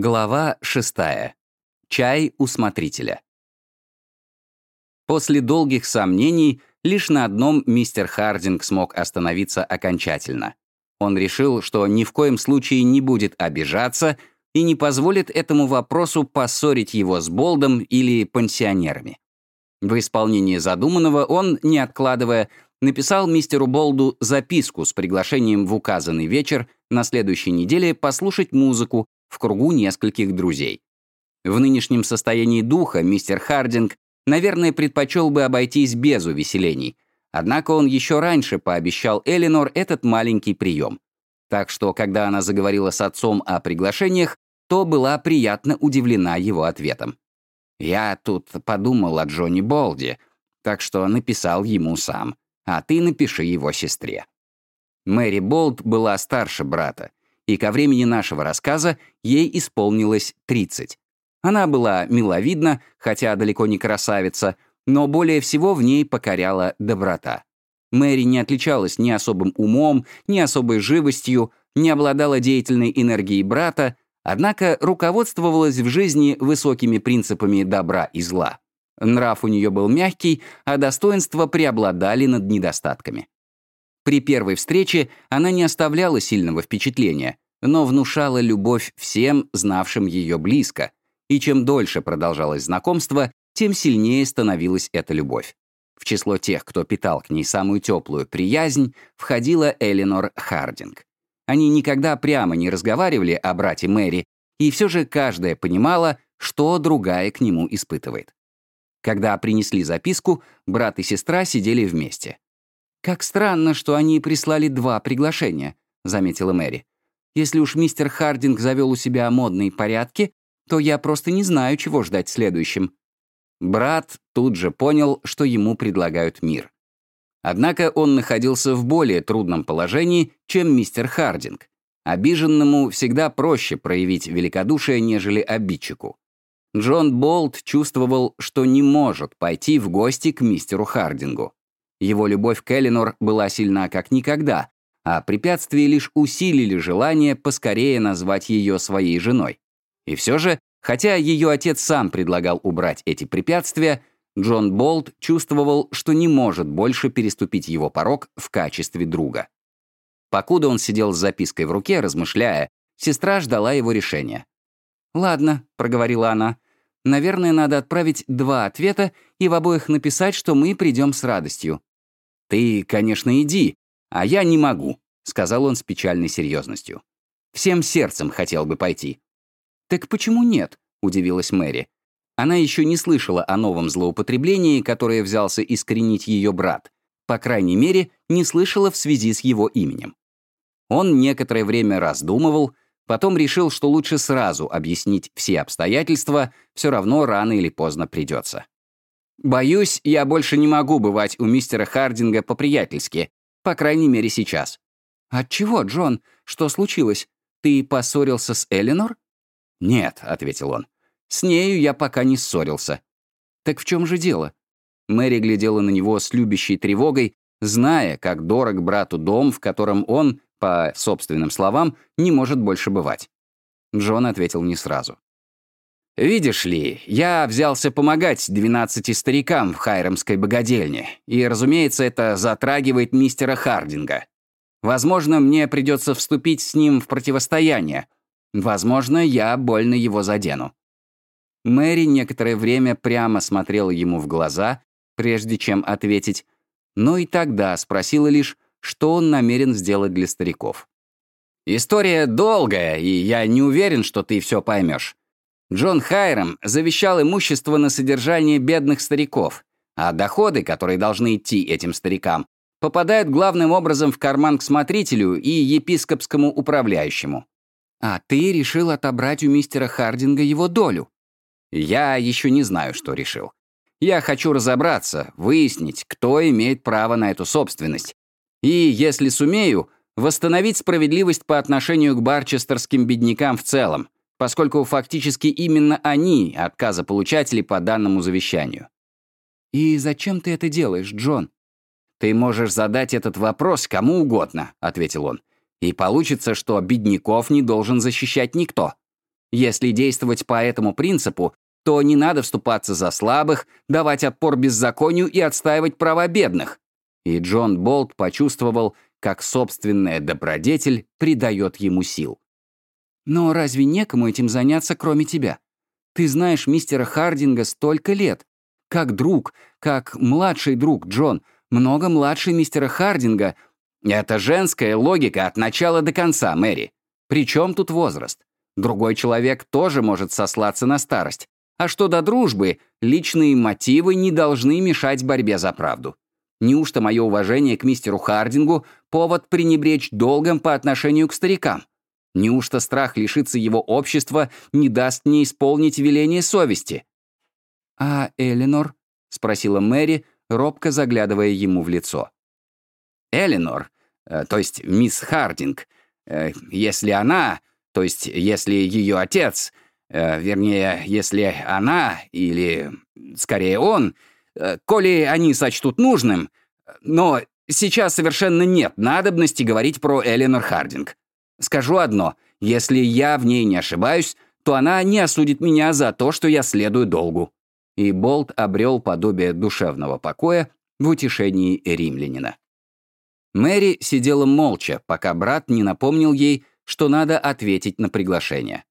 Глава шестая. Чай у смотрителя. После долгих сомнений лишь на одном мистер Хардинг смог остановиться окончательно. Он решил, что ни в коем случае не будет обижаться и не позволит этому вопросу поссорить его с Болдом или пансионерами. В исполнении задуманного он, не откладывая, написал мистеру Болду записку с приглашением в указанный вечер на следующей неделе послушать музыку в кругу нескольких друзей. В нынешнем состоянии духа мистер Хардинг, наверное, предпочел бы обойтись без увеселений, однако он еще раньше пообещал Элинор этот маленький прием. Так что, когда она заговорила с отцом о приглашениях, то была приятно удивлена его ответом. «Я тут подумал о Джонни Болди, так что написал ему сам, а ты напиши его сестре». Мэри Болд была старше брата, и ко времени нашего рассказа ей исполнилось 30. Она была миловидна, хотя далеко не красавица, но более всего в ней покоряла доброта. Мэри не отличалась ни особым умом, ни особой живостью, не обладала деятельной энергией брата, однако руководствовалась в жизни высокими принципами добра и зла. Нрав у нее был мягкий, а достоинства преобладали над недостатками. При первой встрече она не оставляла сильного впечатления, но внушала любовь всем, знавшим ее близко, и чем дольше продолжалось знакомство, тем сильнее становилась эта любовь. В число тех, кто питал к ней самую теплую приязнь, входила Элинор Хардинг. Они никогда прямо не разговаривали о брате Мэри, и все же каждая понимала, что другая к нему испытывает. Когда принесли записку, брат и сестра сидели вместе. «Как странно, что они прислали два приглашения», — заметила Мэри. «Если уж мистер Хардинг завел у себя модные порядки, то я просто не знаю, чего ждать следующим». Брат тут же понял, что ему предлагают мир. Однако он находился в более трудном положении, чем мистер Хардинг. Обиженному всегда проще проявить великодушие, нежели обидчику. Джон Болт чувствовал, что не может пойти в гости к мистеру Хардингу. Его любовь к Элинор была сильна как никогда, а препятствия лишь усилили желание поскорее назвать ее своей женой. И все же, хотя ее отец сам предлагал убрать эти препятствия, Джон Болт чувствовал, что не может больше переступить его порог в качестве друга. Покуда он сидел с запиской в руке, размышляя, сестра ждала его решения. «Ладно», — проговорила она, — «наверное, надо отправить два ответа и в обоих написать, что мы придем с радостью. «Ты, конечно, иди, а я не могу», — сказал он с печальной серьезностью. «Всем сердцем хотел бы пойти». «Так почему нет?» — удивилась Мэри. Она еще не слышала о новом злоупотреблении, которое взялся искоренить ее брат. По крайней мере, не слышала в связи с его именем. Он некоторое время раздумывал, потом решил, что лучше сразу объяснить все обстоятельства, все равно рано или поздно придется. Боюсь, я больше не могу бывать у мистера Хардинга по-приятельски, по крайней мере, сейчас. Отчего, Джон? Что случилось? Ты поссорился с Эленор? Нет, ответил он. С нею я пока не ссорился. Так в чем же дело? Мэри глядела на него с любящей тревогой, зная, как дорог брату дом, в котором он, по собственным словам, не может больше бывать. Джон ответил не сразу. Видишь ли, я взялся помогать двенадцати старикам в Хайрамской богадельне, и, разумеется, это затрагивает мистера Хардинга. Возможно, мне придется вступить с ним в противостояние. Возможно, я больно его задену». Мэри некоторое время прямо смотрела ему в глаза, прежде чем ответить, но и тогда спросила лишь, что он намерен сделать для стариков. «История долгая, и я не уверен, что ты все поймешь. Джон Хайрам завещал имущество на содержание бедных стариков, а доходы, которые должны идти этим старикам, попадают главным образом в карман к смотрителю и епископскому управляющему. А ты решил отобрать у мистера Хардинга его долю? Я еще не знаю, что решил. Я хочу разобраться, выяснить, кто имеет право на эту собственность. И, если сумею, восстановить справедливость по отношению к барчестерским беднякам в целом, поскольку фактически именно они отказополучатели по данному завещанию. «И зачем ты это делаешь, Джон?» «Ты можешь задать этот вопрос кому угодно», — ответил он. «И получится, что бедняков не должен защищать никто. Если действовать по этому принципу, то не надо вступаться за слабых, давать отпор беззаконию и отстаивать права бедных. И Джон Болт почувствовал, как собственная добродетель придает ему сил. «Но разве некому этим заняться, кроме тебя? Ты знаешь мистера Хардинга столько лет. Как друг, как младший друг, Джон, много младше мистера Хардинга. Это женская логика от начала до конца, Мэри. Причем тут возраст? Другой человек тоже может сослаться на старость. А что до дружбы, личные мотивы не должны мешать борьбе за правду. Неужто мое уважение к мистеру Хардингу — повод пренебречь долгом по отношению к старикам? Неужто страх лишиться его общества не даст мне исполнить веление совести? «А Эленор?» — спросила Мэри, робко заглядывая ему в лицо. «Эленор, э, то есть мисс Хардинг, э, если она, то есть если ее отец, э, вернее, если она или, скорее, он, коли они сочтут нужным, но сейчас совершенно нет надобности говорить про Эленор Хардинг. Скажу одно, если я в ней не ошибаюсь, то она не осудит меня за то, что я следую долгу и Болт обрел подобие душевного покоя в утешении римлянина. Мэри сидела молча, пока брат не напомнил ей, что надо ответить на приглашение.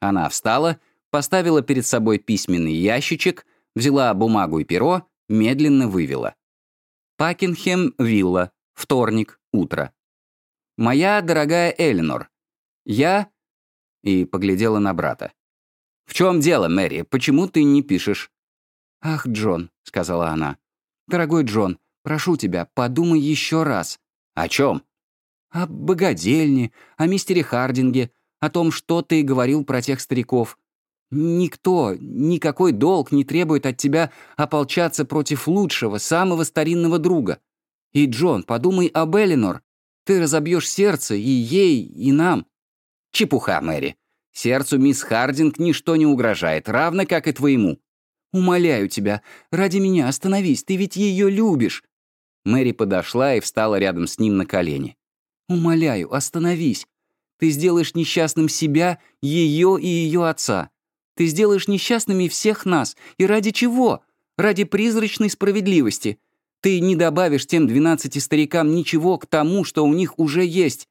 Она встала, поставила перед собой письменный ящичек, взяла бумагу и перо, медленно вывела. «Пакенхем, вилла, вторник, утро. Моя дорогая Эленор, я...» И поглядела на брата. «В чем дело, Мэри? Почему ты не пишешь?» «Ах, Джон», — сказала она. «Дорогой Джон, прошу тебя, подумай еще раз». «О чем?» «О богадельне, о мистере Хардинге, о том, что ты говорил про тех стариков. Никто, никакой долг не требует от тебя ополчаться против лучшего, самого старинного друга. И, Джон, подумай об Элинор. Ты разобьешь сердце и ей, и нам». «Чепуха, Мэри. Сердцу мисс Хардинг ничто не угрожает, равно как и твоему. Умоляю тебя, ради меня остановись, ты ведь ее любишь!» Мэри подошла и встала рядом с ним на колени. «Умоляю, остановись. Ты сделаешь несчастным себя, ее и ее отца. Ты сделаешь несчастными всех нас. И ради чего? Ради призрачной справедливости. Ты не добавишь тем двенадцати старикам ничего к тому, что у них уже есть.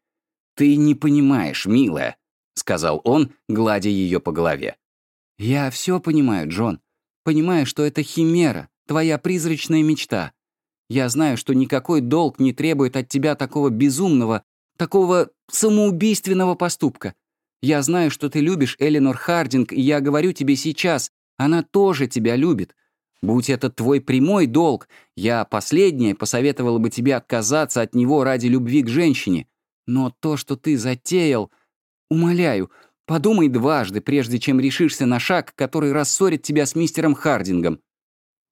Ты не понимаешь, милая», — сказал он, гладя ее по голове. «Я все понимаю, Джон понимая, что это химера, твоя призрачная мечта. Я знаю, что никакой долг не требует от тебя такого безумного, такого самоубийственного поступка. Я знаю, что ты любишь Эленор Хардинг, и я говорю тебе сейчас, она тоже тебя любит. Будь это твой прямой долг, я последнее посоветовала бы тебе отказаться от него ради любви к женщине. Но то, что ты затеял... Умоляю, Подумай дважды, прежде чем решишься на шаг, который рассорит тебя с мистером Хардингом».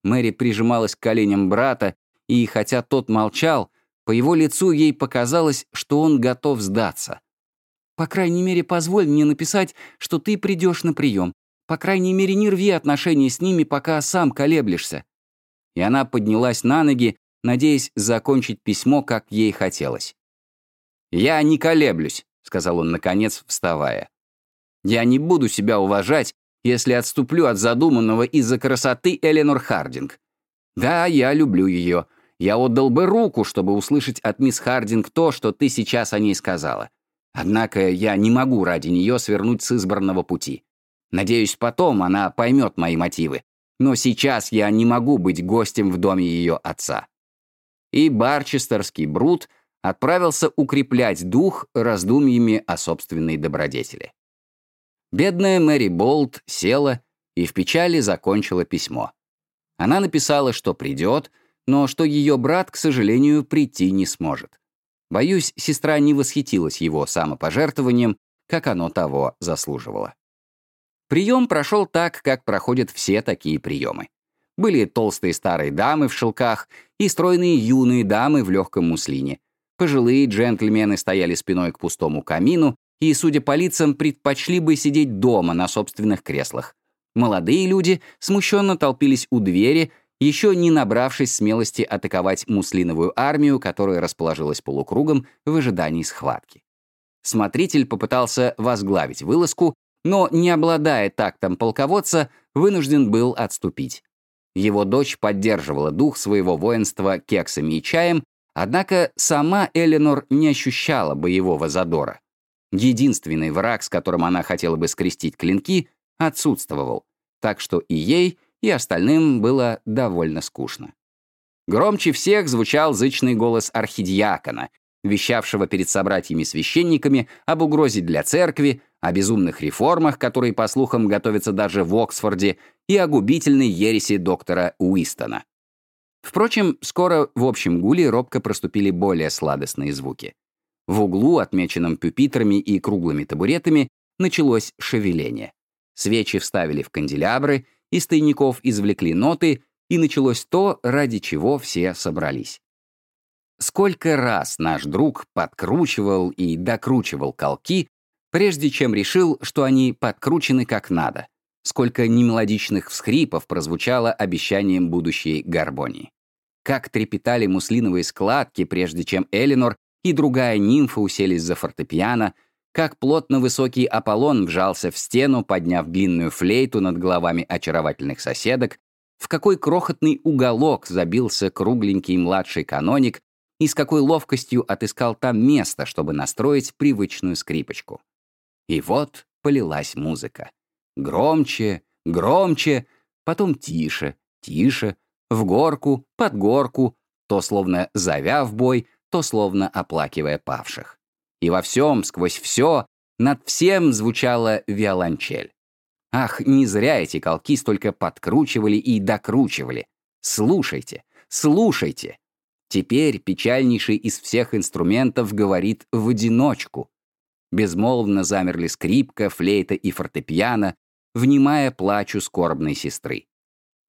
Мэри прижималась к коленям брата, и, хотя тот молчал, по его лицу ей показалось, что он готов сдаться. «По крайней мере, позволь мне написать, что ты придешь на прием. По крайней мере, не рви отношения с ними, пока сам колеблешься». И она поднялась на ноги, надеясь закончить письмо, как ей хотелось. «Я не колеблюсь», — сказал он, наконец, вставая. Я не буду себя уважать, если отступлю от задуманного из-за красоты Эленор Хардинг. Да, я люблю ее. Я отдал бы руку, чтобы услышать от мисс Хардинг то, что ты сейчас о ней сказала. Однако я не могу ради нее свернуть с избранного пути. Надеюсь, потом она поймет мои мотивы. Но сейчас я не могу быть гостем в доме ее отца. И барчестерский Брут отправился укреплять дух раздумьями о собственной добродетели. Бедная Мэри Болт села и в печали закончила письмо. Она написала, что придет, но что ее брат, к сожалению, прийти не сможет. Боюсь, сестра не восхитилась его самопожертвованием, как оно того заслуживало. Прием прошел так, как проходят все такие приемы. Были толстые старые дамы в шелках и стройные юные дамы в легком муслине. Пожилые джентльмены стояли спиной к пустому камину и, судя по лицам, предпочли бы сидеть дома на собственных креслах. Молодые люди смущенно толпились у двери, еще не набравшись смелости атаковать муслиновую армию, которая расположилась полукругом в ожидании схватки. Смотритель попытался возглавить вылазку, но, не обладая тактом полководца, вынужден был отступить. Его дочь поддерживала дух своего воинства кексами и чаем, однако сама Эленор не ощущала боевого задора. Единственный враг, с которым она хотела бы скрестить клинки, отсутствовал, так что и ей, и остальным было довольно скучно. Громче всех звучал зычный голос архидиакона, вещавшего перед собратьями-священниками об угрозе для церкви, о безумных реформах, которые, по слухам, готовятся даже в Оксфорде, и о губительной ереси доктора Уистона. Впрочем, скоро в общем гуле робко проступили более сладостные звуки. В углу, отмеченном пюпитрами и круглыми табуретами, началось шевеление. Свечи вставили в канделябры, из тайников извлекли ноты, и началось то, ради чего все собрались. Сколько раз наш друг подкручивал и докручивал колки, прежде чем решил, что они подкручены как надо. Сколько немелодичных всхрипов прозвучало обещанием будущей гармонии. Как трепетали муслиновые складки, прежде чем Элинор и другая нимфа уселись за фортепиано, как плотно высокий Аполлон вжался в стену, подняв длинную флейту над головами очаровательных соседок, в какой крохотный уголок забился кругленький младший каноник и с какой ловкостью отыскал там место, чтобы настроить привычную скрипочку. И вот полилась музыка. Громче, громче, потом тише, тише, в горку, под горку, то словно зовя в бой, то словно оплакивая павших. И во всем, сквозь все, над всем звучала виолончель. Ах, не зря эти колки столько подкручивали и докручивали. Слушайте, слушайте. Теперь печальнейший из всех инструментов говорит в одиночку. Безмолвно замерли скрипка, флейта и фортепиано, внимая плачу скорбной сестры.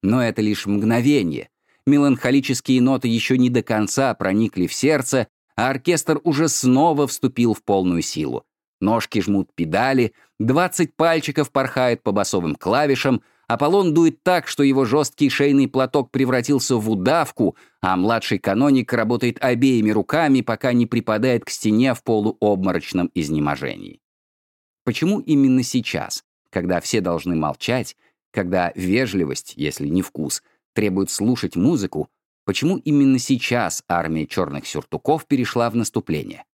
Но это лишь мгновение. Меланхолические ноты еще не до конца проникли в сердце, а оркестр уже снова вступил в полную силу. Ножки жмут педали, 20 пальчиков порхает по басовым клавишам, Аполлон дует так, что его жесткий шейный платок превратился в удавку, а младший каноник работает обеими руками, пока не припадает к стене в полуобморочном изнеможении. Почему именно сейчас, когда все должны молчать, когда вежливость, если не вкус, требует слушать музыку, почему именно сейчас армия черных сюртуков перешла в наступление?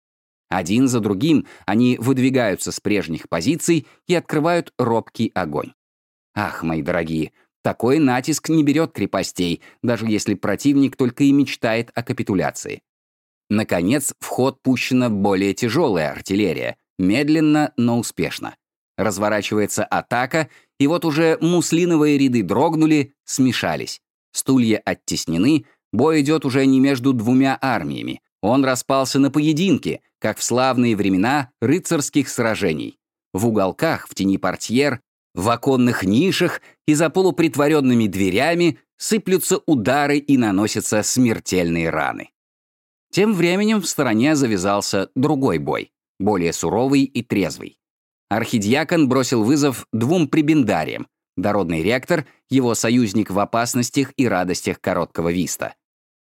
Один за другим они выдвигаются с прежних позиций и открывают робкий огонь. Ах, мои дорогие, такой натиск не берет крепостей, даже если противник только и мечтает о капитуляции. Наконец, в ход пущена более тяжелая артиллерия, медленно, но успешно. Разворачивается атака, и вот уже муслиновые ряды дрогнули, смешались. Стулья оттеснены, бой идет уже не между двумя армиями. Он распался на поединки, как в славные времена рыцарских сражений. В уголках, в тени портьер, в оконных нишах и за полупритворенными дверями сыплются удары и наносятся смертельные раны. Тем временем в стороне завязался другой бой, более суровый и трезвый. Архидиакон бросил вызов двум прибендариям, дородный ректор, его союзник в опасностях и радостях короткого виста.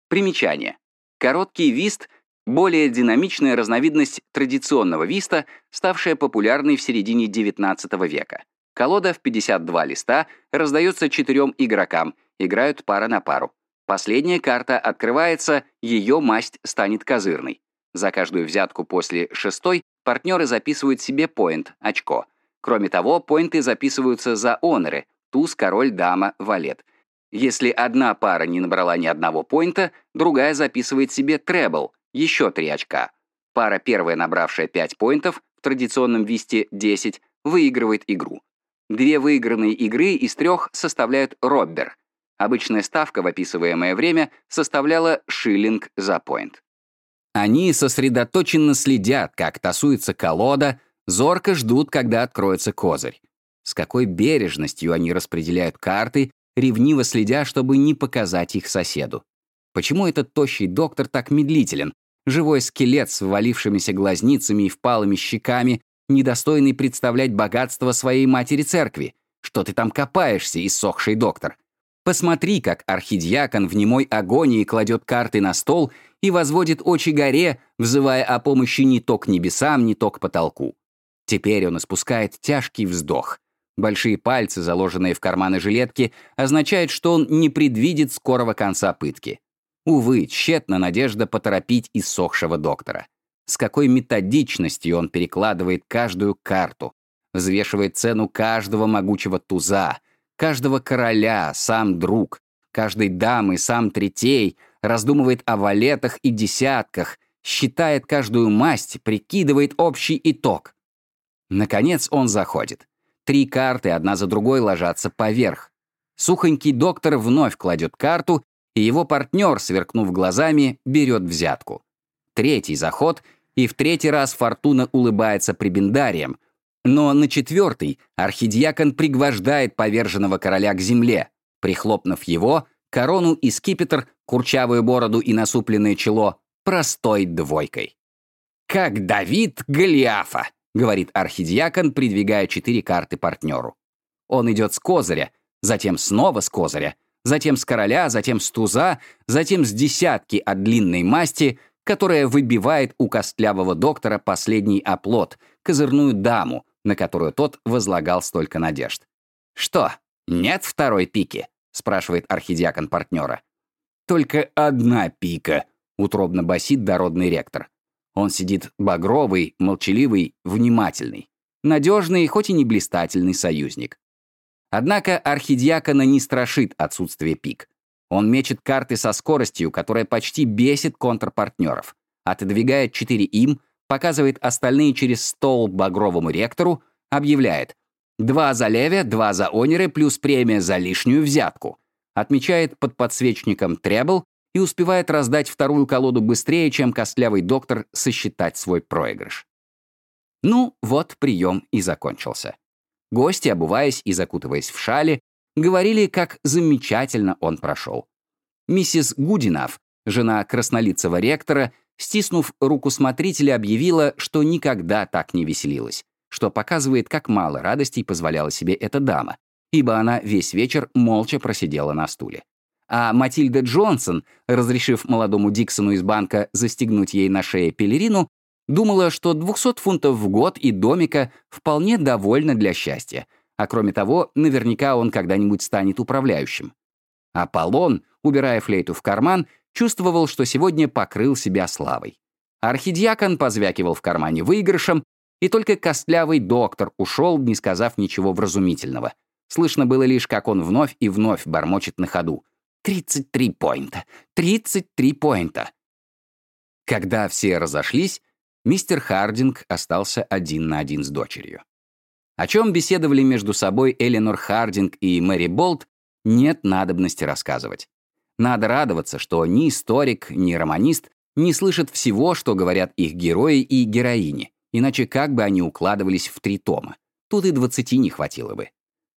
Примечание. Короткий вист — более динамичная разновидность традиционного виста, ставшая популярной в середине XIX века. Колода в 52 листа раздается четырем игрокам, играют пара на пару. Последняя карта открывается, ее масть станет козырной. За каждую взятку после шестой партнеры записывают себе поинт, очко. Кроме того, поинты записываются за оноры, туз, король, дама, валет. Если одна пара не набрала ни одного поинта, другая записывает себе требл, еще три очка. Пара, первая набравшая 5 поинтов, в традиционном висте 10, выигрывает игру. Две выигранные игры из трех составляют роббер. Обычная ставка в описываемое время составляла шиллинг за поинт. Они сосредоточенно следят, как тасуется колода, зорко ждут, когда откроется козырь. С какой бережностью они распределяют карты, ревниво следя, чтобы не показать их соседу. Почему этот тощий доктор так медлителен? Живой скелет с ввалившимися глазницами и впалыми щеками, недостойный представлять богатство своей матери-церкви. Что ты там копаешься, иссохший доктор? Посмотри, как архидиакон в немой агонии кладет карты на стол и возводит очи горе, взывая о помощи не то к небесам, не то к потолку. Теперь он испускает тяжкий вздох. Большие пальцы, заложенные в карманы жилетки, означают, что он не предвидит скорого конца пытки. Увы, тщетна надежда поторопить иссохшего доктора. С какой методичностью он перекладывает каждую карту, взвешивает цену каждого могучего туза, каждого короля, сам друг, каждой дамы, сам третей, раздумывает о валетах и десятках, считает каждую масть, прикидывает общий итог. Наконец он заходит. Три карты одна за другой ложатся поверх. Сухонький доктор вновь кладет карту, и его партнер, сверкнув глазами, берет взятку. Третий заход, и в третий раз фортуна улыбается прибендарием, но на четвертый архидиакон пригвождает поверженного короля к земле, прихлопнув его, корону и скипетр, курчавую бороду и насупленное чело, простой двойкой. «Как Давид Голиафа!» — говорит архидиакон, придвигая четыре карты партнеру. Он идет с козыря, затем снова с козыря, затем с короля, затем с туза, затем с десятки от длинной масти, которая выбивает у костлявого доктора последний оплот, козырную даму, на которую тот возлагал столько надежд. «Что, нет второй пики?» — спрашивает архидиакон партнера. «Только одна пика», — утробно басит дородный ректор. Он сидит багровый, молчаливый, внимательный. Надежный, хоть и не блистательный союзник. Однако архидиакона не страшит отсутствие пик. Он мечет карты со скоростью, которая почти бесит контрпартнеров. Отодвигает четыре им, показывает остальные через стол багровому ректору, объявляет «два за леве, два за онеры, плюс премия за лишнюю взятку». Отмечает под подсвечником требл и успевает раздать вторую колоду быстрее, чем костлявый доктор сосчитать свой проигрыш. Ну, вот прием и закончился. Гости, обуваясь и закутываясь в шали, говорили, как замечательно он прошел. Миссис Гудинав, жена краснолицего ректора, стиснув руку смотрителя, объявила, что никогда так не веселилась, что показывает, как мало радостей позволяла себе эта дама, ибо она весь вечер молча просидела на стуле. А Матильда Джонсон, разрешив молодому Диксону из банка застегнуть ей на шее пелерину, думала, что 200 фунтов в год и домика вполне довольно для счастья, а кроме того, наверняка он когда-нибудь станет управляющим. Аполлон, убирая флейту в карман, чувствовал, что сегодня покрыл себя славой. Архидиакон позвякивал в кармане выигрышем, и только костлявый доктор ушел, не сказав ничего вразумительного. Слышно было лишь, как он вновь и вновь бормочет на ходу. Тридцать три поинта! Тридцать три поинта!» Когда все разошлись, мистер Хардинг остался один на один с дочерью. О чем беседовали между собой Эленор Хардинг и Мэри Болт, нет надобности рассказывать. Надо радоваться, что ни историк, ни романист не слышат всего, что говорят их герои и героини, иначе как бы они укладывались в три тома. Тут и двадцати не хватило бы.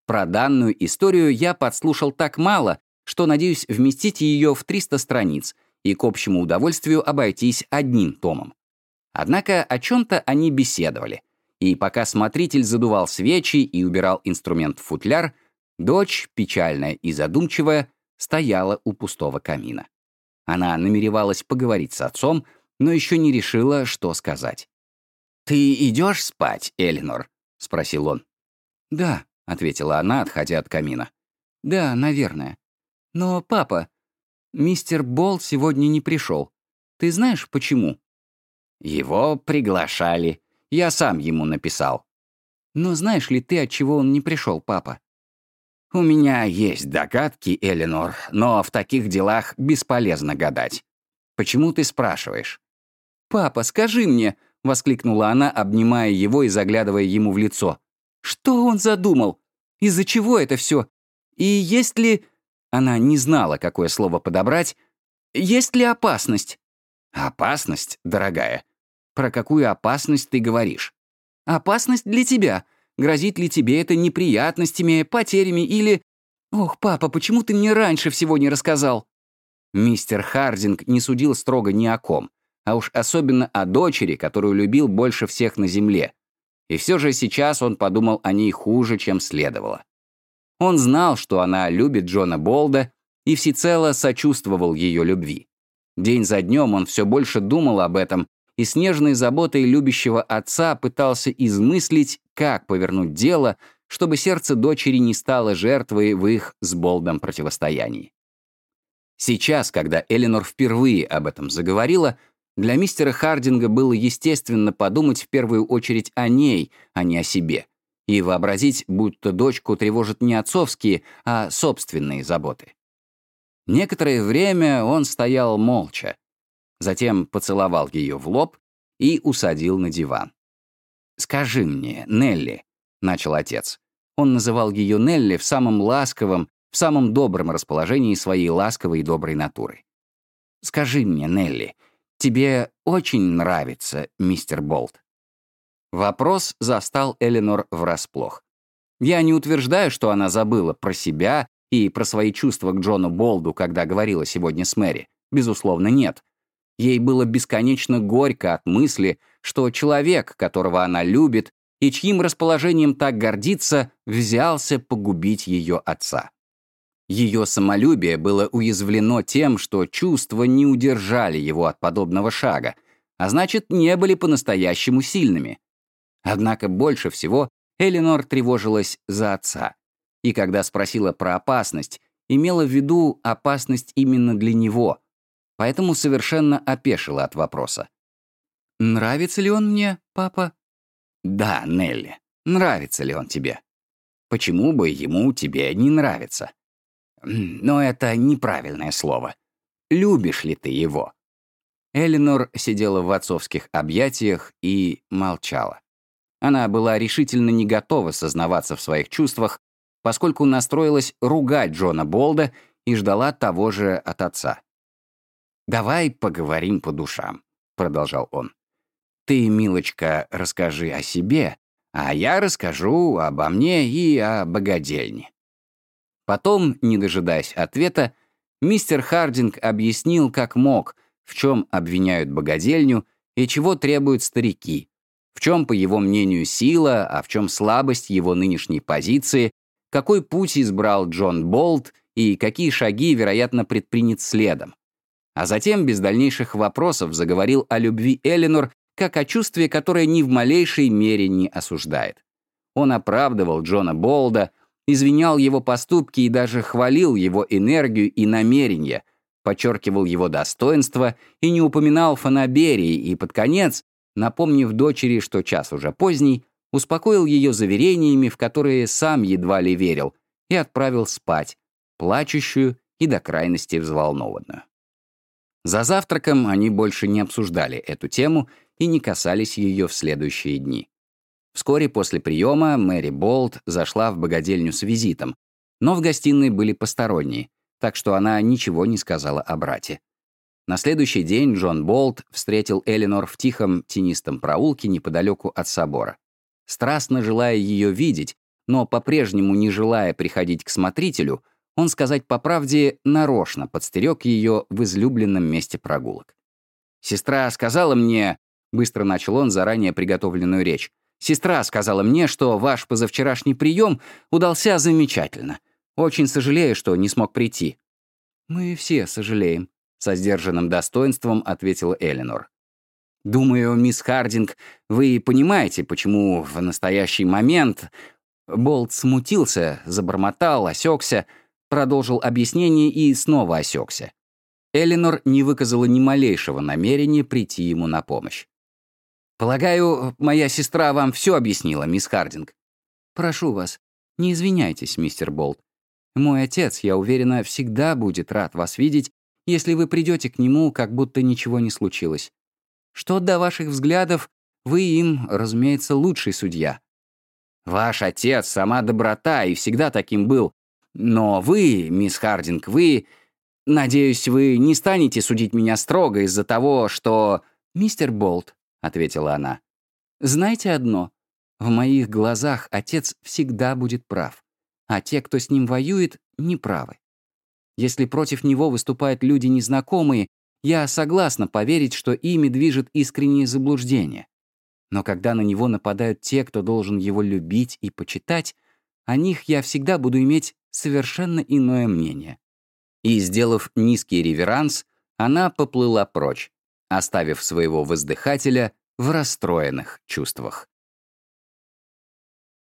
Про данную историю я подслушал так мало, что надеюсь вместить ее в 300 страниц и к общему удовольствию обойтись одним томом. Однако о чем-то они беседовали, и пока смотритель задувал свечи и убирал инструмент в футляр, дочь, печальная и задумчивая, стояла у пустого камина. Она намеревалась поговорить с отцом, но еще не решила, что сказать. «Ты идешь спать, Элинор?» — спросил он. «Да», — ответила она, отходя от камина. «Да, наверное. «Но, папа, мистер Болл сегодня не пришел. Ты знаешь, почему?» «Его приглашали. Я сам ему написал». «Но знаешь ли ты, от чего он не пришел, папа?» «У меня есть догадки, Эленор, но в таких делах бесполезно гадать. Почему ты спрашиваешь?» «Папа, скажи мне!» — воскликнула она, обнимая его и заглядывая ему в лицо. «Что он задумал? Из-за чего это все? И есть ли...» Она не знала, какое слово подобрать. «Есть ли опасность?» «Опасность, дорогая? Про какую опасность ты говоришь?» «Опасность для тебя. Грозит ли тебе это неприятностями, потерями или...» «Ох, папа, почему ты мне раньше всего не рассказал?» Мистер Хардинг не судил строго ни о ком, а уж особенно о дочери, которую любил больше всех на земле. И все же сейчас он подумал о ней хуже, чем следовало. Он знал, что она любит Джона Болда и всецело сочувствовал ее любви. День за днем он все больше думал об этом и с нежной заботой любящего отца пытался измыслить, как повернуть дело, чтобы сердце дочери не стало жертвой в их с Болдом противостоянии. Сейчас, когда Эленор впервые об этом заговорила, для мистера Хардинга было естественно подумать в первую очередь о ней, а не о себе, и вообразить, будто дочку тревожат не отцовские, а собственные заботы. Некоторое время он стоял молча, затем поцеловал ее в лоб и усадил на диван. «Скажи мне, Нелли», — начал отец. Он называл ее Нелли в самом ласковом, в самом добром расположении своей ласковой и доброй натуры. «Скажи мне, Нелли, тебе очень нравится мистер Болт?» Вопрос застал Эленор врасплох. Я не утверждаю, что она забыла про себя и про свои чувства к Джону Болду, когда говорила сегодня с Мэри. Безусловно, нет. Ей было бесконечно горько от мысли, что человек, которого она любит и чьим расположением так гордится, взялся погубить ее отца. Ее самолюбие было уязвлено тем, что чувства не удержали его от подобного шага, а значит, не были по-настоящему сильными. Однако больше всего Эленор тревожилась за отца. И когда спросила про опасность, имела в виду опасность именно для него, поэтому совершенно опешила от вопроса. «Нравится ли он мне, папа?» «Да, Нелли, нравится ли он тебе?» «Почему бы ему тебе не нравиться?» Но это неправильное слово. Любишь ли ты его?» Эленор сидела в отцовских объятиях и молчала. Она была решительно не готова сознаваться в своих чувствах, поскольку настроилась ругать Джона Болда и ждала того же от отца. «Давай поговорим по душам», — продолжал он. «Ты, милочка, расскажи о себе, а я расскажу обо мне и о богадельне. Потом, не дожидаясь ответа, мистер Хардинг объяснил, как мог, в чем обвиняют богадельню и чего требуют старики, в чем, по его мнению, сила, а в чем слабость его нынешней позиции, какой путь избрал Джон Болт и какие шаги, вероятно, предпринят следом. А затем, без дальнейших вопросов, заговорил о любви Эленор как о чувстве, которое ни в малейшей мере не осуждает. Он оправдывал Джона Болда, извинял его поступки и даже хвалил его энергию и намерения, подчеркивал его достоинство и не упоминал фанаберии и, под конец, напомнив дочери, что час уже поздний, успокоил ее заверениями, в которые сам едва ли верил, и отправил спать, плачущую и до крайности взволнованную. За завтраком они больше не обсуждали эту тему и не касались ее в следующие дни. Вскоре после приема Мэри Болт зашла в богадельню с визитом, но в гостиной были посторонние, так что она ничего не сказала о брате. На следующий день Джон Болт встретил Эленор в тихом тенистом проулке неподалеку от собора. Страстно желая ее видеть, но по-прежнему не желая приходить к смотрителю, он, сказать по правде, нарочно подстерег ее в излюбленном месте прогулок. «Сестра сказала мне...» — быстро начал он заранее приготовленную речь. Сестра сказала мне, что ваш позавчерашний прием удался замечательно. Очень сожалею, что не смог прийти». «Мы все сожалеем», — со сдержанным достоинством ответила Эленор. «Думаю, мисс Хардинг, вы понимаете, почему в настоящий момент...» Болт смутился, забормотал, осекся, продолжил объяснение и снова осекся. Эленор не выказала ни малейшего намерения прийти ему на помощь. Полагаю, моя сестра вам все объяснила, мисс Хардинг. Прошу вас, не извиняйтесь, мистер Болт. Мой отец, я уверена, всегда будет рад вас видеть, если вы придете к нему, как будто ничего не случилось. Что до ваших взглядов, вы им, разумеется, лучший судья. Ваш отец — сама доброта и всегда таким был. Но вы, мисс Хардинг, вы... Надеюсь, вы не станете судить меня строго из-за того, что... Мистер Болт, ответила она. «Знаете одно? В моих глазах отец всегда будет прав, а те, кто с ним воюет, неправы. Если против него выступают люди незнакомые, я согласна поверить, что ими движет искреннее заблуждение. Но когда на него нападают те, кто должен его любить и почитать, о них я всегда буду иметь совершенно иное мнение». И, сделав низкий реверанс, она поплыла прочь, оставив своего воздыхателя в расстроенных чувствах.